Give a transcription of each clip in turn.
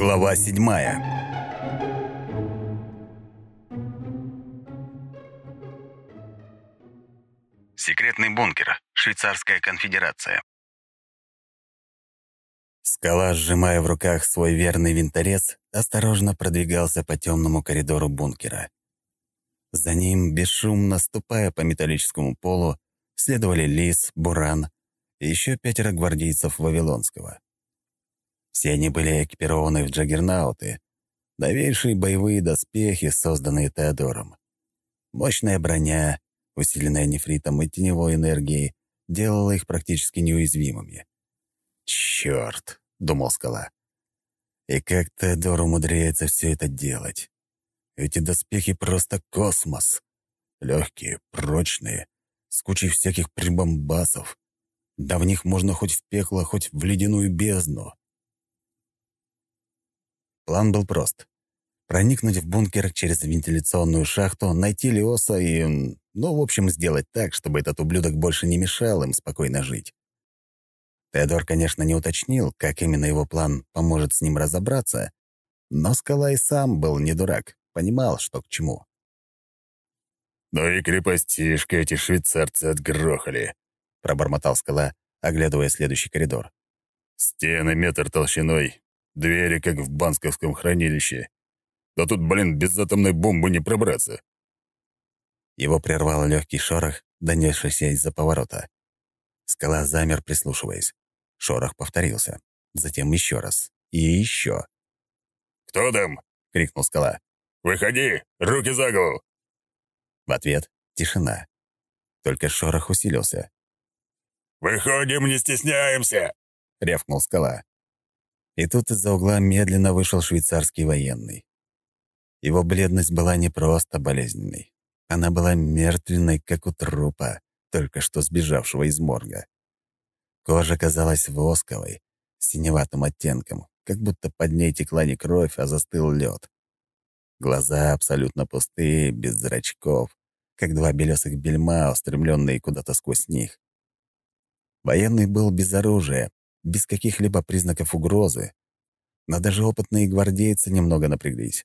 Глава седьмая. Секретный бункер. Швейцарская конфедерация. Скала, сжимая в руках свой верный винторез, осторожно продвигался по темному коридору бункера. За ним, бесшумно ступая по металлическому полу, следовали Лис, Буран и еще пятеро гвардейцев Вавилонского. Все они были экипированы в джаггернауты, новейшие боевые доспехи, созданные Теодором. Мощная броня, усиленная нефритом и теневой энергией, делала их практически неуязвимыми. «Черт!» — думал Скала. «И как Теодор умудряется все это делать? Эти доспехи просто космос. Легкие, прочные, с кучей всяких прибамбасов. Да в них можно хоть в пекло, хоть в ледяную бездну. План был прост. Проникнуть в бункер через вентиляционную шахту, найти Леоса и, ну, в общем, сделать так, чтобы этот ублюдок больше не мешал им спокойно жить. Теодор, конечно, не уточнил, как именно его план поможет с ним разобраться, но Скала и сам был не дурак, понимал, что к чему. «Ну и крепостишко эти швейцарцы отгрохали», — пробормотал Скала, оглядывая следующий коридор. «Стены метр толщиной, Двери, как в банковском хранилище. Да тут, блин, без атомной бомбы не пробраться. Его прервал легкий шорох, донесшийся из-за поворота. Скала замер, прислушиваясь. Шорох повторился. Затем еще раз. И еще. «Кто там?» — крикнул Скала. «Выходи! Руки за голову!» В ответ — тишина. Только шорох усилился. «Выходим, не стесняемся!» — рявкнул Скала. И тут из-за угла медленно вышел швейцарский военный. Его бледность была не просто болезненной. Она была мертвенной, как у трупа, только что сбежавшего из морга. Кожа казалась восковой, синеватым оттенком, как будто под ней текла не кровь, а застыл лед. Глаза абсолютно пустые, без зрачков, как два белесых бельма, устремленные куда-то сквозь них. Военный был без оружия, без каких-либо признаков угрозы. Но даже опытные гвардейцы немного напряглись.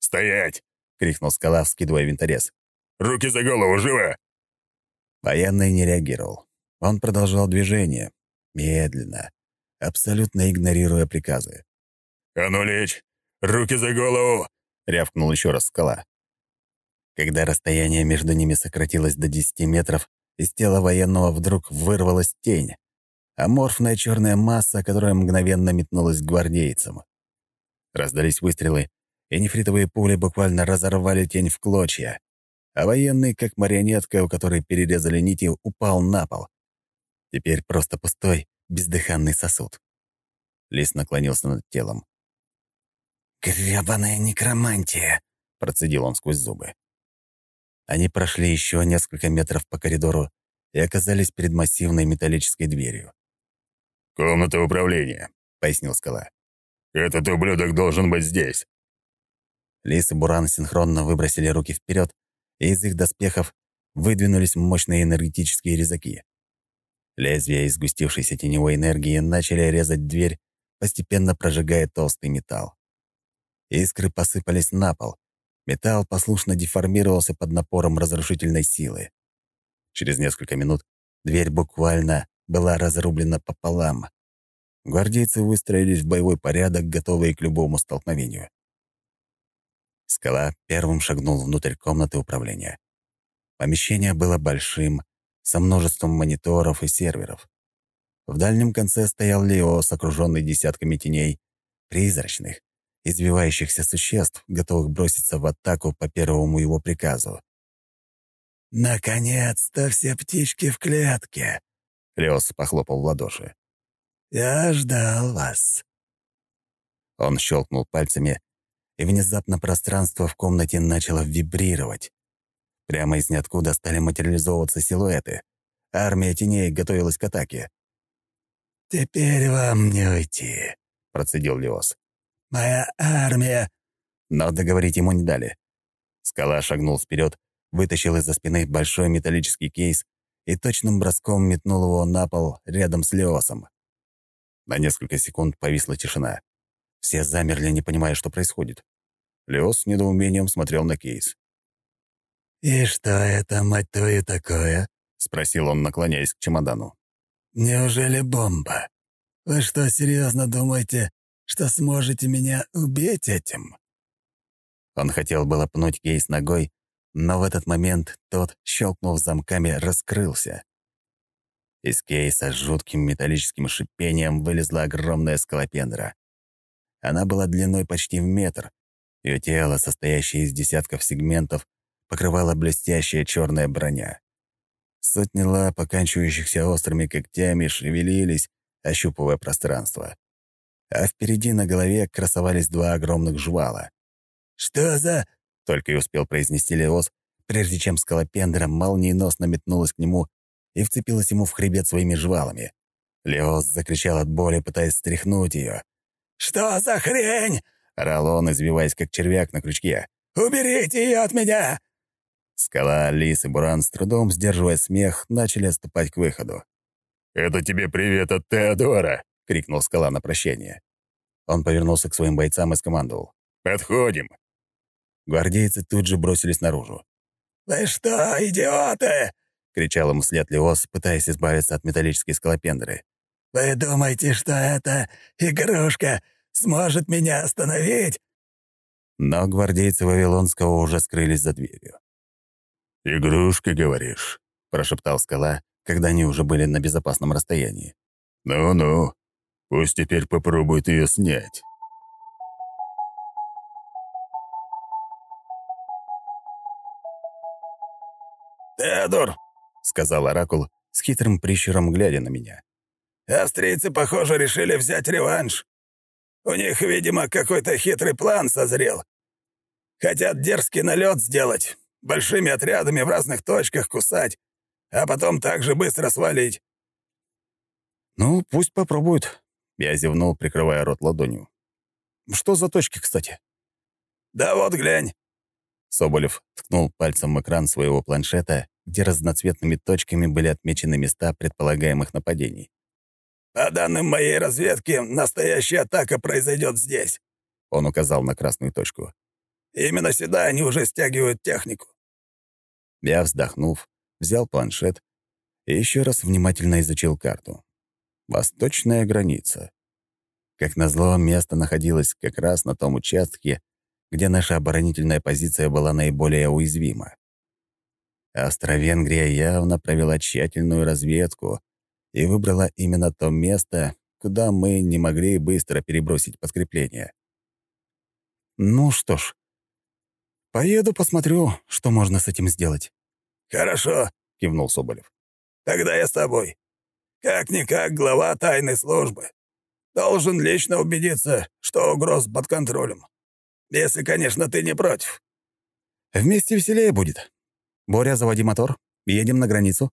«Стоять!» — крикнул скала, вскидывая винторез. «Руки за голову, живо!» Военный не реагировал. Он продолжал движение, медленно, абсолютно игнорируя приказы. «А ну лечь! Руки за голову!» — рявкнул еще раз скала. Когда расстояние между ними сократилось до 10 метров, из тела военного вдруг вырвалась тень аморфная черная масса, которая мгновенно метнулась к гвардейцам. Раздались выстрелы, и нефритовые пули буквально разорвали тень в клочья, а военный, как марионетка, у которой перерезали нити, упал на пол. Теперь просто пустой, бездыханный сосуд. Лис наклонился над телом. «Гребаная некромантия!» — процедил он сквозь зубы. Они прошли еще несколько метров по коридору и оказались перед массивной металлической дверью. «Комната управления», — пояснил Скала. «Этот ублюдок должен быть здесь». Лис и Буран синхронно выбросили руки вперед, и из их доспехов выдвинулись мощные энергетические резаки. Лезвия из сгустившейся теневой энергии начали резать дверь, постепенно прожигая толстый металл. Искры посыпались на пол. Металл послушно деформировался под напором разрушительной силы. Через несколько минут дверь буквально была разрублена пополам. Гвардейцы выстроились в боевой порядок, готовые к любому столкновению. Скала первым шагнул внутрь комнаты управления. Помещение было большим, со множеством мониторов и серверов. В дальнем конце стоял Леос, окруженный десятками теней, призрачных, избивающихся существ, готовых броситься в атаку по первому его приказу. «Наконец-то все птички в клетке!» Леос похлопал в ладоши. «Я ждал вас». Он щелкнул пальцами, и внезапно пространство в комнате начало вибрировать. Прямо из ниоткуда стали материализовываться силуэты. Армия теней готовилась к атаке. «Теперь вам не уйти», — процедил Леос. «Моя армия...» Но договорить ему не дали. Скала шагнул вперед, вытащил из-за спины большой металлический кейс и точным броском метнул его на пол рядом с Леосом. На несколько секунд повисла тишина. Все замерли, не понимая, что происходит. Леос с недоумением смотрел на кейс. «И что это, мать твою, такое?» — спросил он, наклоняясь к чемодану. «Неужели бомба? Вы что, серьезно думаете, что сможете меня убить этим?» Он хотел было пнуть кейс ногой, но в этот момент тот, щелкнув замками, раскрылся. Из кейса с жутким металлическим шипением вылезла огромная скалопендра. Она была длиной почти в метр. Ее тело, состоящее из десятков сегментов, покрывала блестящая черная броня. Сотни лап, оканчивающихся острыми когтями, шевелились, ощупывая пространство. А впереди на голове красовались два огромных жвала. «Что за...» — только и успел произнести Леос, прежде чем скалопендра молниеносно метнулась к нему и вцепилась ему в хребет своими жвалами. Леос закричал от боли, пытаясь стряхнуть ее. «Что за хрень?» — орал он, извиваясь как червяк на крючке. «Уберите ее от меня!» Скала, Лис и Буран, с трудом сдерживая смех, начали отступать к выходу. «Это тебе привет от Теодора!» — крикнул Скала на прощание. Он повернулся к своим бойцам и скомандовал. «Подходим!» Гвардейцы тут же бросились наружу. «Вы что, идиоты?» — кричал им вслед Леос, пытаясь избавиться от металлической скалопендры. «Вы думаете, что эта игрушка сможет меня остановить?» Но гвардейцы Вавилонского уже скрылись за дверью. «Игрушка, говоришь?» — прошептал скала, когда они уже были на безопасном расстоянии. «Ну-ну, пусть теперь попробует ее снять». «Теодор!» — сказал Оракул с хитрым прищуром, глядя на меня. «Австрийцы, похоже, решили взять реванш. У них, видимо, какой-то хитрый план созрел. Хотят дерзкий налет сделать, большими отрядами в разных точках кусать, а потом так же быстро свалить». «Ну, пусть попробуют», — я зевнул, прикрывая рот ладонью. «Что за точки, кстати?» «Да вот, глянь». Соболев ткнул пальцем экран своего планшета, где разноцветными точками были отмечены места предполагаемых нападений. «По данным моей разведки, настоящая атака произойдет здесь», — он указал на красную точку. «Именно сюда они уже стягивают технику». Я, вздохнув, взял планшет и еще раз внимательно изучил карту. Восточная граница. Как назло, место находилось как раз на том участке, где наша оборонительная позиция была наиболее уязвима. Австро-Венгрия явно провела тщательную разведку и выбрала именно то место, куда мы не могли быстро перебросить подкрепление. Ну что ж, поеду посмотрю, что можно с этим сделать. «Хорошо», — кивнул Соболев. «Тогда я с тобой. Как-никак глава тайной службы. Должен лично убедиться, что угроз под контролем. Если, конечно, ты не против». «Вместе веселее будет. Боря, заводи мотор. Едем на границу».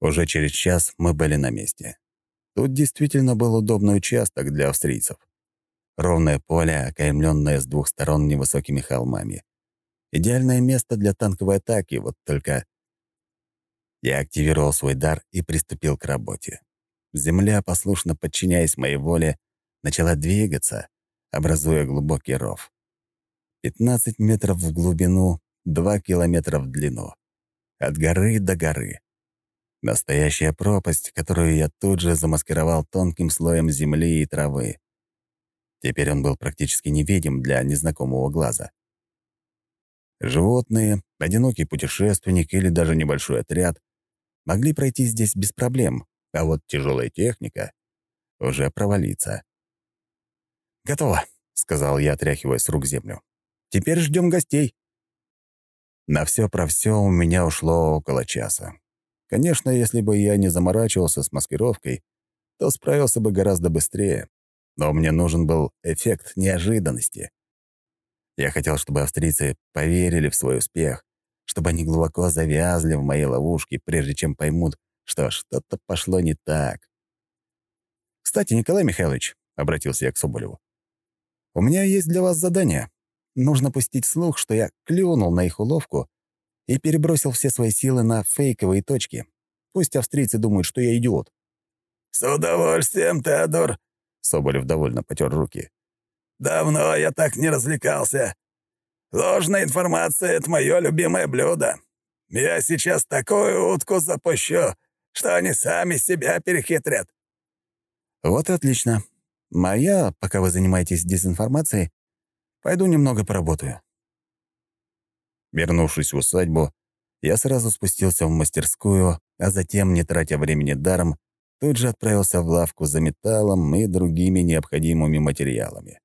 Уже через час мы были на месте. Тут действительно был удобный участок для австрийцев. Ровное поле, окаймленное с двух сторон невысокими холмами. Идеальное место для танковой атаки, вот только... Я активировал свой дар и приступил к работе. Земля, послушно подчиняясь моей воле, начала двигаться, образуя глубокий ров. 15 метров в глубину, 2 километра в длину. От горы до горы. Настоящая пропасть, которую я тут же замаскировал тонким слоем земли и травы. Теперь он был практически невидим для незнакомого глаза. Животные, одинокий путешественник или даже небольшой отряд могли пройти здесь без проблем, а вот тяжелая техника уже провалится. «Готово», — сказал я, отряхивая с рук землю. «Теперь ждем гостей». На все про все у меня ушло около часа. Конечно, если бы я не заморачивался с маскировкой, то справился бы гораздо быстрее. Но мне нужен был эффект неожиданности. Я хотел, чтобы австрийцы поверили в свой успех, чтобы они глубоко завязли в моей ловушке, прежде чем поймут, что что-то пошло не так. «Кстати, Николай Михайлович», — обратился я к Соболеву, «у меня есть для вас задание. Нужно пустить слух, что я клюнул на их уловку и перебросил все свои силы на фейковые точки. Пусть австрийцы думают, что я идиот. «С удовольствием, Теодор!» Соболев довольно потер руки. «Давно я так не развлекался. Ложная информация — это мое любимое блюдо. Я сейчас такую утку запущу, что они сами себя перехитрят». «Вот и отлично. Моя, пока вы занимаетесь дезинформацией, пойду немного поработаю». Вернувшись в усадьбу, я сразу спустился в мастерскую, а затем, не тратя времени даром, тут же отправился в лавку за металлом и другими необходимыми материалами.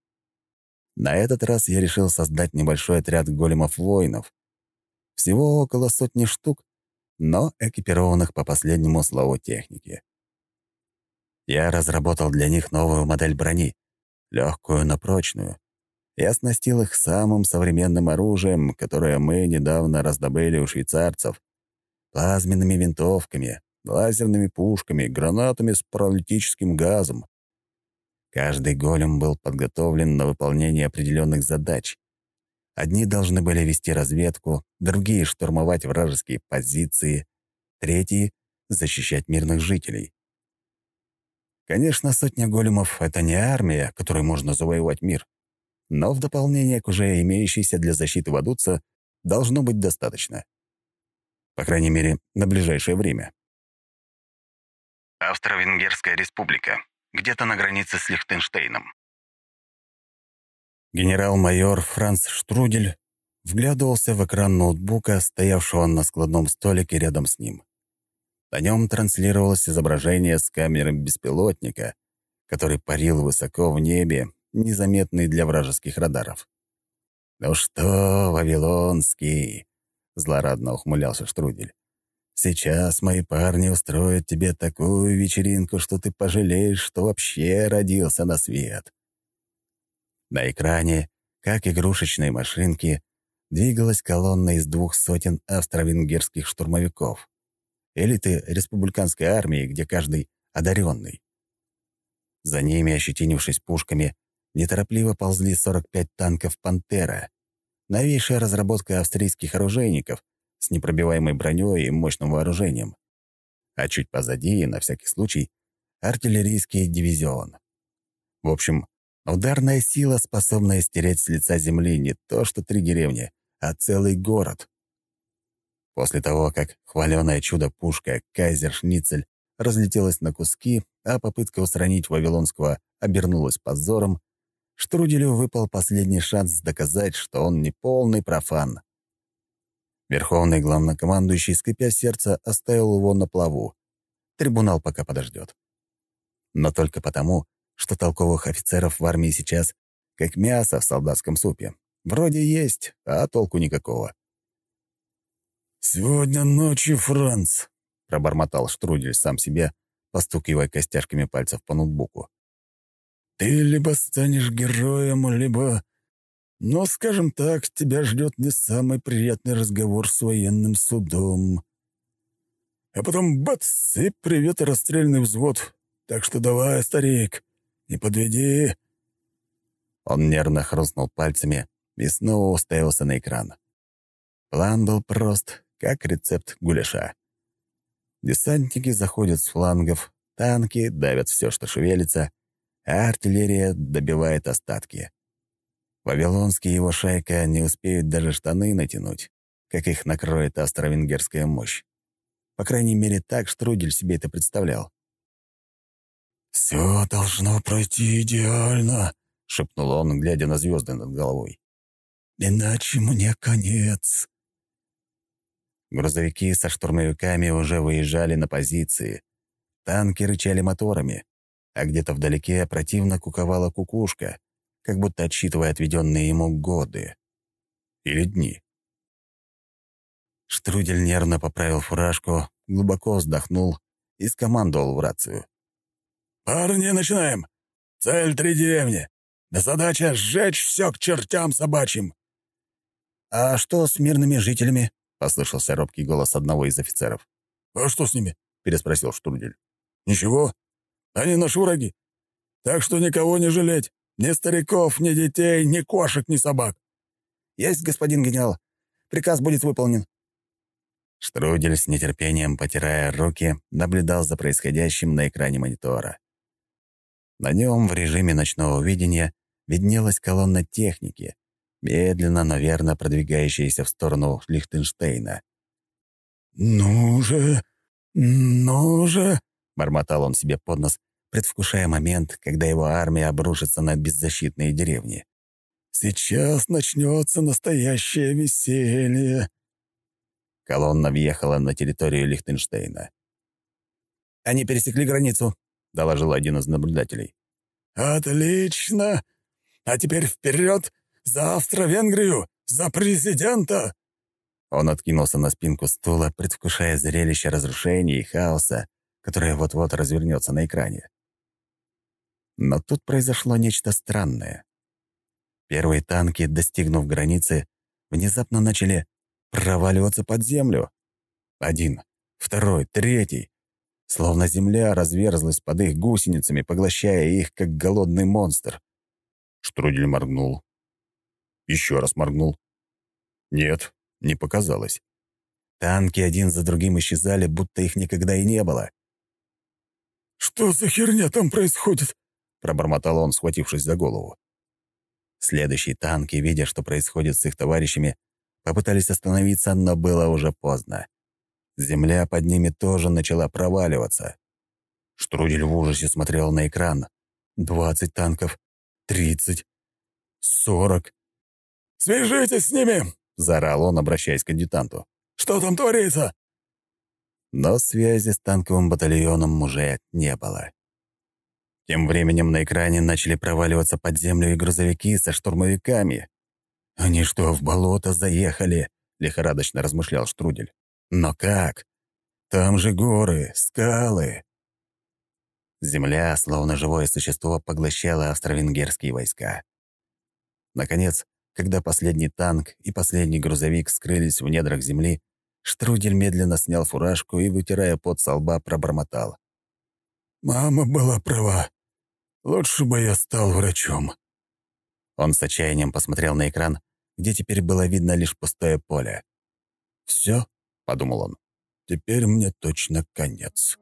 На этот раз я решил создать небольшой отряд големов-воинов. Всего около сотни штук, но экипированных по последнему слову техники. Я разработал для них новую модель брони, легкую, но прочную. Я оснастил их самым современным оружием, которое мы недавно раздобыли у швейцарцев, плазменными винтовками, лазерными пушками, гранатами с паралитическим газом. Каждый голем был подготовлен на выполнение определенных задач. Одни должны были вести разведку, другие — штурмовать вражеские позиции, третьи — защищать мирных жителей. Конечно, сотня големов — это не армия, которой можно завоевать мир. Но в дополнение к уже имеющейся для защиты Вадуца должно быть достаточно. По крайней мере, на ближайшее время. Австро-Венгерская республика. Где-то на границе с Лихтенштейном. Генерал-майор Франц Штрудель вглядывался в экран ноутбука, стоявшего на складном столике рядом с ним. На нем транслировалось изображение с камеры беспилотника, который парил высоко в небе, незаметный для вражеских радаров. «Ну что, Вавилонский?» — злорадно ухмылялся Штрудель. «Сейчас мои парни устроят тебе такую вечеринку, что ты пожалеешь, что вообще родился на свет». На экране, как игрушечные машинки, двигалась колонна из двух сотен австро-венгерских штурмовиков. Элиты республиканской армии, где каждый одаренный. За ними, ощетинившись пушками, неторопливо ползли 45 танков «Пантера», новейшая разработка австрийских оружейников с непробиваемой броней и мощным вооружением. А чуть позади, на всякий случай, артиллерийский дивизион. В общем, ударная сила, способная стереть с лица земли не то что три деревни, а целый город. После того, как хваленое чудо-пушка «Кайзер Шницель» разлетелась на куски, а попытка устранить Вавилонского обернулась позором, Штруделю выпал последний шанс доказать, что он не полный профан. Верховный главнокомандующий, скрипя сердце, оставил его на плаву. Трибунал пока подождет. Но только потому, что толковых офицеров в армии сейчас как мясо в солдатском супе. Вроде есть, а толку никакого. «Сегодня ночью, Франц», — пробормотал Штрудель сам себе, постукивая костяшками пальцев по ноутбуку. Ты либо станешь героем, либо... Но, скажем так, тебя ждет не самый приятный разговор с военным судом. А потом бац, и привет, расстрельный взвод. Так что давай, старик, не подведи. Он нервно хрустнул пальцами и снова уставился на экран. План был прост, как рецепт гуляша. Десантники заходят с флангов, танки давят все, что шевелится — а артиллерия добивает остатки. Вавилонский и его шайка не успеют даже штаны натянуть, как их накроет австро-венгерская мощь. По крайней мере, так Штрудель себе это представлял. «Все должно пройти идеально», — шепнул он, глядя на звезды над головой. «Иначе мне конец». Грузовики со штурмовиками уже выезжали на позиции. Танки рычали моторами а где-то вдалеке противно куковала кукушка, как будто отсчитывая отведенные ему годы. Или дни. Штрудель нервно поправил фуражку, глубоко вздохнул и скомандовал в рацию. «Парни, начинаем! Цель три деревни. Да задача — сжечь все к чертям собачьим!» «А что с мирными жителями?» — послышался робкий голос одного из офицеров. «А что с ними?» — переспросил Штрудель. «Ничего. Они наши враги. Так что никого не жалеть. Ни стариков, ни детей, ни кошек, ни собак. Есть, господин генерал. Приказ будет выполнен. Штрудель с нетерпением, потирая руки, наблюдал за происходящим на экране монитора. На нем в режиме ночного видения виднелась колонна техники, медленно, но верно продвигающаяся в сторону Лихтенштейна. «Ну же, ну же!» — бормотал он себе под нос, предвкушая момент, когда его армия обрушится на беззащитные деревни. «Сейчас начнется настоящее веселье!» Колонна въехала на территорию Лихтенштейна. «Они пересекли границу», — доложил один из наблюдателей. «Отлично! А теперь вперед! Завтра Венгрию! За президента!» Он откинулся на спинку стула, предвкушая зрелище разрушений и хаоса, которое вот-вот развернется на экране. Но тут произошло нечто странное. Первые танки, достигнув границы, внезапно начали проваливаться под землю. Один, второй, третий. Словно земля разверзлась под их гусеницами, поглощая их, как голодный монстр. Штрудель моргнул. Еще раз моргнул. Нет, не показалось. Танки один за другим исчезали, будто их никогда и не было. «Что за херня там происходит?» — пробормотал он, схватившись за голову. Следующие танки, видя, что происходит с их товарищами, Попытались остановиться, но было уже поздно. Земля под ними тоже начала проваливаться. Штрудель в ужасе смотрел на экран. «Двадцать танков. Тридцать. Сорок». «Свяжитесь с ними!» — заорал он, обращаясь к адъютанту. «Что там творится?» Но связи с танковым батальоном уже не было. Тем временем на экране начали проваливаться под землю и грузовики со штурмовиками. «Они что, в болото заехали?» — лихорадочно размышлял Штрудель. «Но как? Там же горы, скалы». Земля, словно живое существо, поглощала австро-венгерские войска. Наконец, когда последний танк и последний грузовик скрылись в недрах земли, Штрудель медленно снял фуражку и, вытирая пот со лба, пробормотал. «Мама была права. Лучше бы я стал врачом». Он с отчаянием посмотрел на экран, где теперь было видно лишь пустое поле. «Все», — подумал он, — «теперь мне точно конец».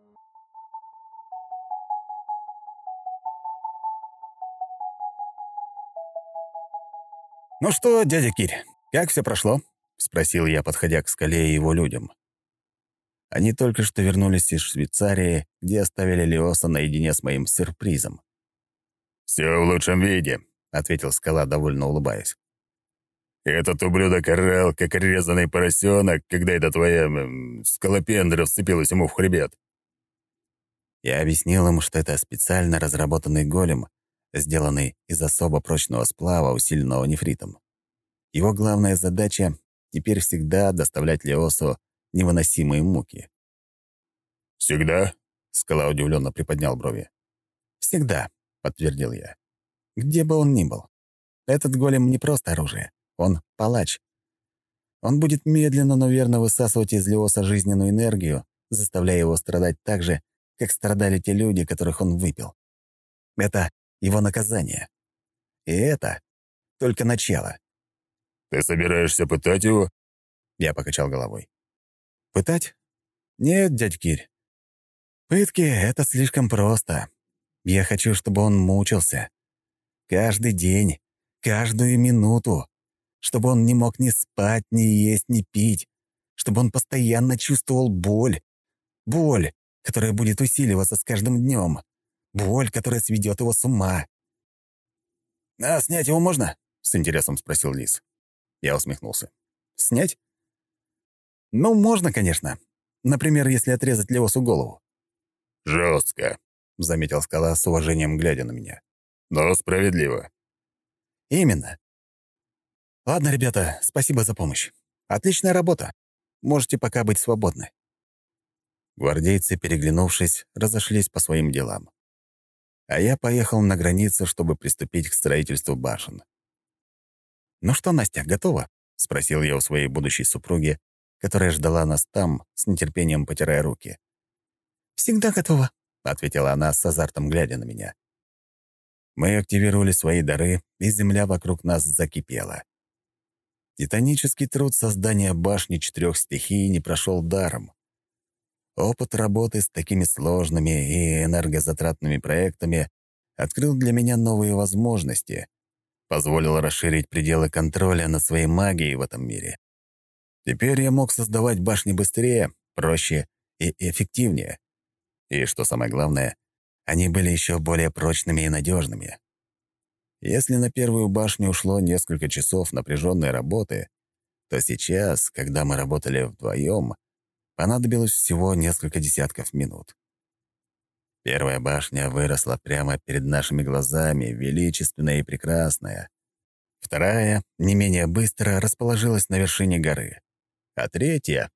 «Ну что, дядя Кирь, как все прошло?» — спросил я, подходя к скале и его людям. Они только что вернулись из Швейцарии, где оставили Леоса наедине с моим сюрпризом. «Все в лучшем виде», — ответил скала, довольно улыбаясь. «Этот ублюдок орал, как резанный поросенок, когда эта твоя м, скалопендра вцепилась ему в хребет». Я объяснил им, что это специально разработанный голем, сделанный из особо прочного сплава, усиленного нефритом. Его главная задача — теперь всегда доставлять Леосу невыносимые муки. «Всегда?» — скала удивленно приподнял брови. «Всегда», — подтвердил я. «Где бы он ни был. Этот голем не просто оружие. Он — палач. Он будет медленно, но верно высасывать из Леоса жизненную энергию, заставляя его страдать так же, как страдали те люди, которых он выпил. Это его наказание. И это только начало. «Ты собираешься пытать его?» Я покачал головой. «Пытать? Нет, дядь Кирь. Пытки — это слишком просто. Я хочу, чтобы он мучился. Каждый день, каждую минуту. Чтобы он не мог ни спать, ни есть, ни пить. Чтобы он постоянно чувствовал боль. Боль, которая будет усиливаться с каждым днем. Боль, которая сведет его с ума. «А снять его можно?» — с интересом спросил Лис. Я усмехнулся. «Снять?» «Ну, можно, конечно. Например, если отрезать Леосу голову». «Жестко», — заметил скала с уважением, глядя на меня. «Но справедливо». «Именно. Ладно, ребята, спасибо за помощь. Отличная работа. Можете пока быть свободны». Гвардейцы, переглянувшись, разошлись по своим делам. А я поехал на границу, чтобы приступить к строительству башен. «Ну что, Настя, готова?» — спросил я у своей будущей супруги, которая ждала нас там, с нетерпением потирая руки. «Всегда готова», — ответила она с азартом, глядя на меня. Мы активировали свои дары, и земля вокруг нас закипела. Титанический труд создания башни четырех стихий не прошел даром. Опыт работы с такими сложными и энергозатратными проектами открыл для меня новые возможности, позволил расширить пределы контроля над своей магией в этом мире. Теперь я мог создавать башни быстрее, проще и эффективнее. И, что самое главное, они были еще более прочными и надежными. Если на первую башню ушло несколько часов напряженной работы, то сейчас, когда мы работали вдвоем, понадобилось всего несколько десятков минут. Первая башня выросла прямо перед нашими глазами, величественная и прекрасная. Вторая, не менее быстро, расположилась на вершине горы. А третья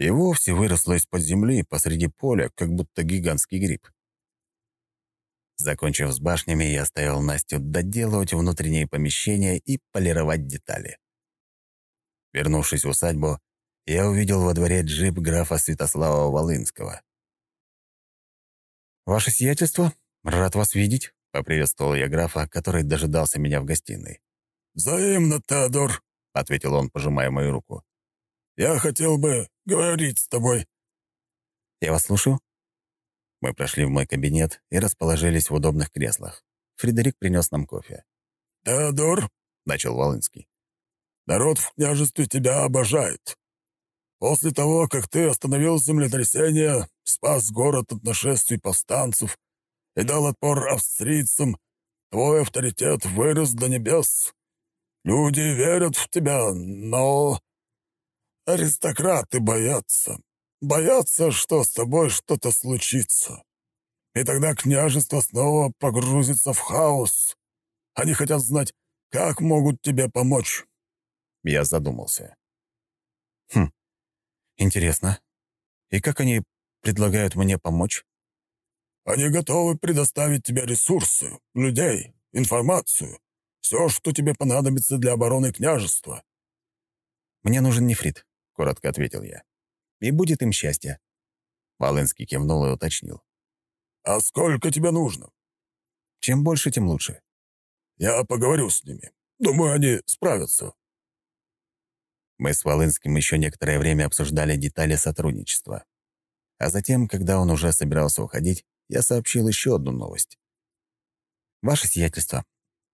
и вовсе выросла из-под земли посреди поля, как будто гигантский гриб. Закончив с башнями, я оставил Настю доделывать внутренние помещения и полировать детали. Вернувшись в усадьбу, я увидел во дворе джип графа Святослава Волынского. «Ваше сиятельство, рад вас видеть», — поприветствовал я графа, который дожидался меня в гостиной. «Взаимно, Теодор», — ответил он, пожимая мою руку. «Я хотел бы говорить с тобой». «Я вас слушаю». Мы прошли в мой кабинет и расположились в удобных креслах. Фредерик принес нам кофе. «Теодор», — начал Волынский, — «народ в княжестве тебя обожает. После того, как ты остановил землетрясение, спас город от нашествий повстанцев и дал отпор австрийцам, твой авторитет вырос до небес. Люди верят в тебя, но аристократы боятся. Боятся, что с тобой что-то случится. И тогда княжество снова погрузится в хаос. Они хотят знать, как могут тебе помочь. Я задумался. Хм, интересно. И как они предлагают мне помочь? Они готовы предоставить тебе ресурсы, людей, информацию, все, что тебе понадобится для обороны княжества. Мне нужен нефрит, коротко ответил я. И будет им счастье. Волынский кивнул и уточнил. «А сколько тебе нужно?» «Чем больше, тем лучше». «Я поговорю с ними. Думаю, они справятся». Мы с Волынским еще некоторое время обсуждали детали сотрудничества. А затем, когда он уже собирался уходить, я сообщил еще одну новость. «Ваше сиятельство,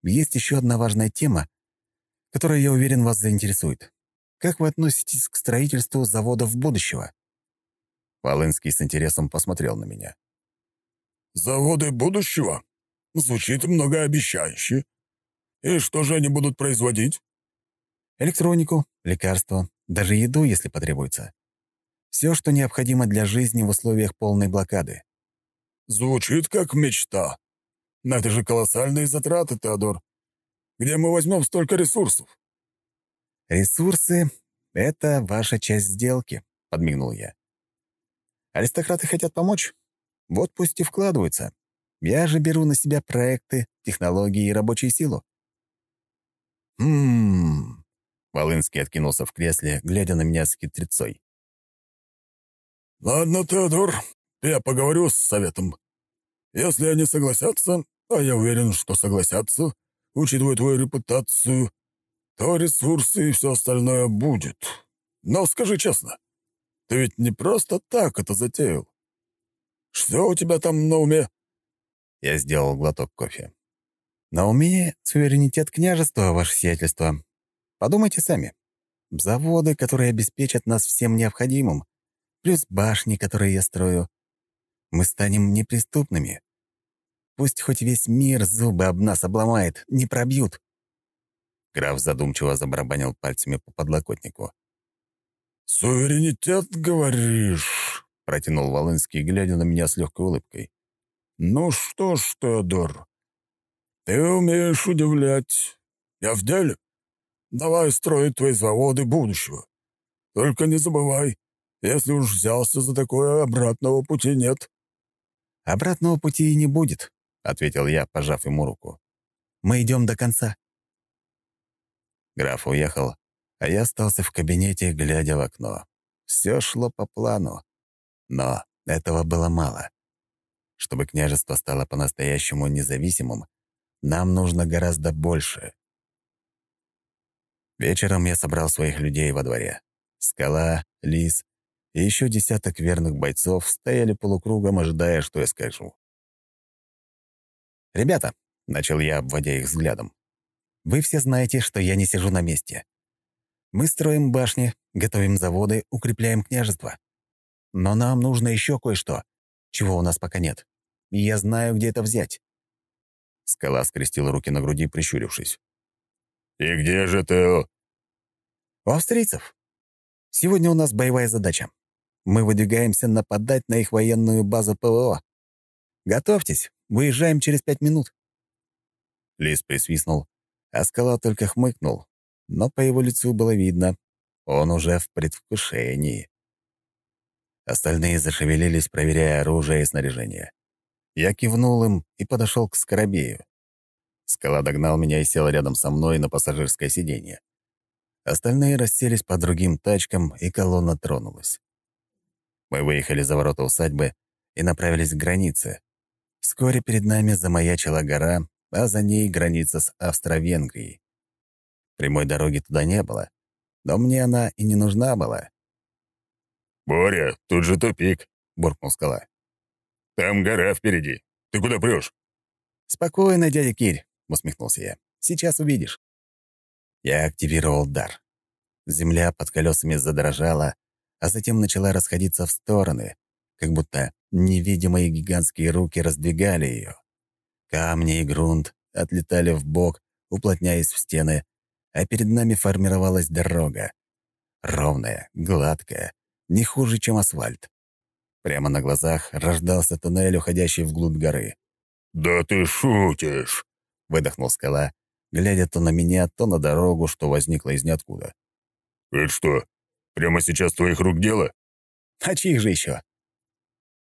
есть еще одна важная тема, которая, я уверен, вас заинтересует. Как вы относитесь к строительству заводов будущего?» Волынский с интересом посмотрел на меня. «Заводы будущего? Звучит многообещающе. И что же они будут производить?» «Электронику, лекарства, даже еду, если потребуется. Все, что необходимо для жизни в условиях полной блокады. Звучит как мечта. Но это же колоссальные затраты, Теодор. Где мы возьмем столько ресурсов? Ресурсы — это ваша часть сделки, подмигнул я. Аристократы хотят помочь? Вот пусть и вкладываются. Я же беру на себя проекты, технологии и рабочую силу. Хм. Волынский откинулся в кресле, глядя на меня с хитрецой. «Ладно, Теодор, я поговорю с советом. Если они согласятся, а я уверен, что согласятся, учитывая твою репутацию, то ресурсы и все остальное будет. Но скажи честно, ты ведь не просто так это затеял. Что у тебя там на уме?» Я сделал глоток кофе. «На уме суверенитет княжества, ваше сиятельство. Подумайте сами. Заводы, которые обеспечат нас всем необходимым, плюс башни, которые я строю. Мы станем неприступными. Пусть хоть весь мир зубы об нас обломает, не пробьют». Граф задумчиво забарабанил пальцами по подлокотнику. «Суверенитет, говоришь?» — протянул Волынский, глядя на меня с легкой улыбкой. «Ну что ж, Теодор, ты умеешь удивлять. Я в деле. Давай строить твои заводы будущего. Только не забывай, если уж взялся за такое, обратного пути нет». «Обратного пути и не будет», — ответил я, пожав ему руку. «Мы идем до конца». Граф уехал, а я остался в кабинете, глядя в окно. Все шло по плану. Но этого было мало. Чтобы княжество стало по-настоящему независимым, нам нужно гораздо больше. Вечером я собрал своих людей во дворе. Скала, Лис и еще десяток верных бойцов стояли полукругом, ожидая, что я скажу. «Ребята», — начал я, обводя их взглядом, «вы все знаете, что я не сижу на месте. Мы строим башни, готовим заводы, укрепляем княжество. Но нам нужно еще кое-что, чего у нас пока нет. И я знаю, где это взять». Скала скрестила руки на груди, прищурившись. «И где же ты?» «У австрийцев. Сегодня у нас боевая задача. Мы выдвигаемся нападать на их военную базу ПВО. Готовьтесь, выезжаем через пять минут». Лис присвистнул, а скала только хмыкнул, но по его лицу было видно, он уже в предвкушении. Остальные зашевелились, проверяя оружие и снаряжение. Я кивнул им и подошел к Скоробею. Скала догнал меня и сел рядом со мной на пассажирское сиденье. Остальные расселись по другим тачкам, и колонна тронулась. Мы выехали за ворота усадьбы и направились к границе. Вскоре перед нами замаячила гора, а за ней граница с Австро-Венгрией. Прямой дороги туда не было, но мне она и не нужна была. «Боря, тут же тупик», — буркнул скала. «Там гора впереди. Ты куда прешь?» «Спокойно, дядя Кирь», — усмехнулся я. «Сейчас увидишь». Я активировал дар. Земля под колесами задрожала, а затем начала расходиться в стороны, как будто невидимые гигантские руки раздвигали ее. Камни и грунт отлетали в бок, уплотняясь в стены, а перед нами формировалась дорога. Ровная, гладкая, не хуже, чем асфальт. Прямо на глазах рождался туннель, уходящий вглубь горы. «Да ты шутишь!» — выдохнул скала, глядя то на меня, то на дорогу, что возникла из ниоткуда. «Это что, прямо сейчас твоих рук дело?» «А чьих же еще?»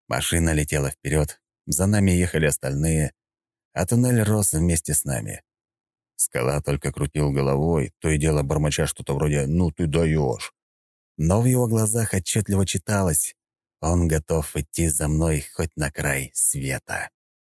Машина летела вперед, за нами ехали остальные, а туннель рос вместе с нами. Скала только крутил головой, то и дело бормоча что-то вроде «ну ты даешь». Но в его глазах отчетливо читалось «он готов идти за мной хоть на край света».